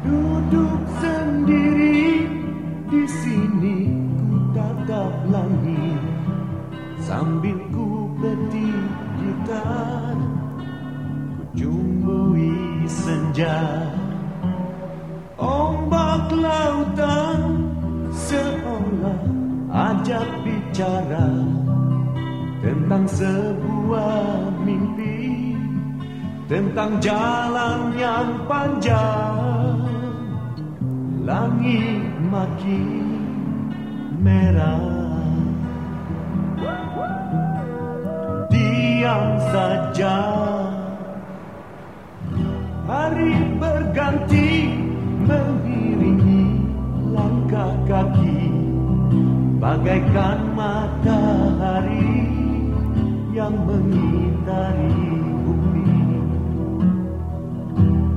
Duduk sendiri di sini ku tatap langit. Sambil ku petik gitar ku jumbui senja. Ombak lautan seolah ajak bicara. Tentang sebuah mimpi Tentang jalan yang panjang. Langit makin merah. Diam saja. Hari berganti mengiringi langkah kaki. Bagaikan matahari yang mengitari bumi.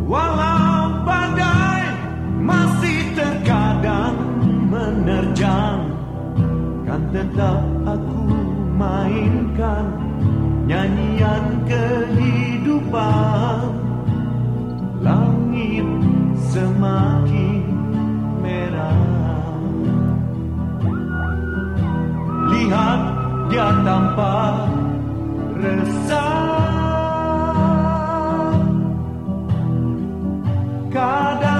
Walau badai masih terkadang menerjang Kan tetap aku mainkan nyanyian kehidupan. Langit semakin merah. Lihat dia tampak resah kadang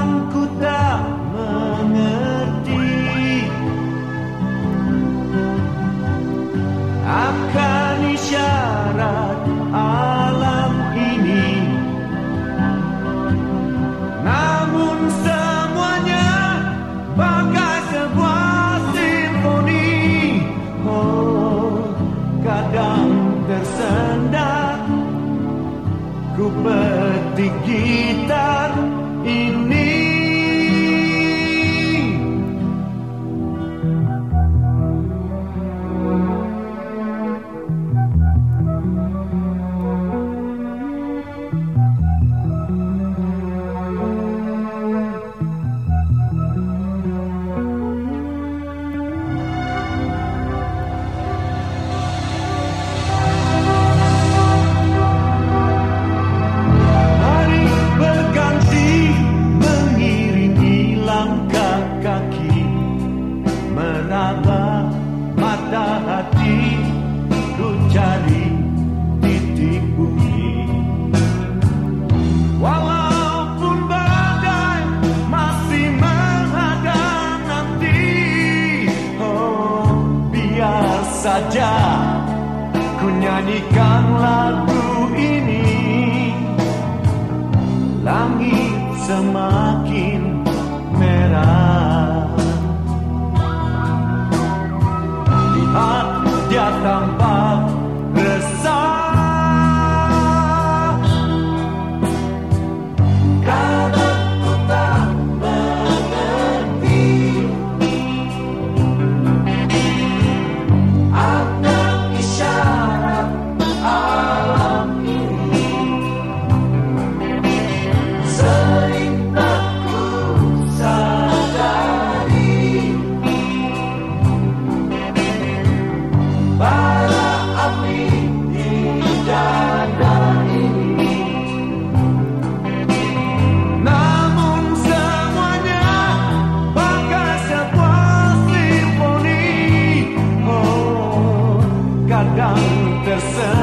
Petik gitar hati ku cari titik bumi. Walaupun badai masih menghadang nanti Oh biar saja ku nyanyikan lagu dum bum. innocent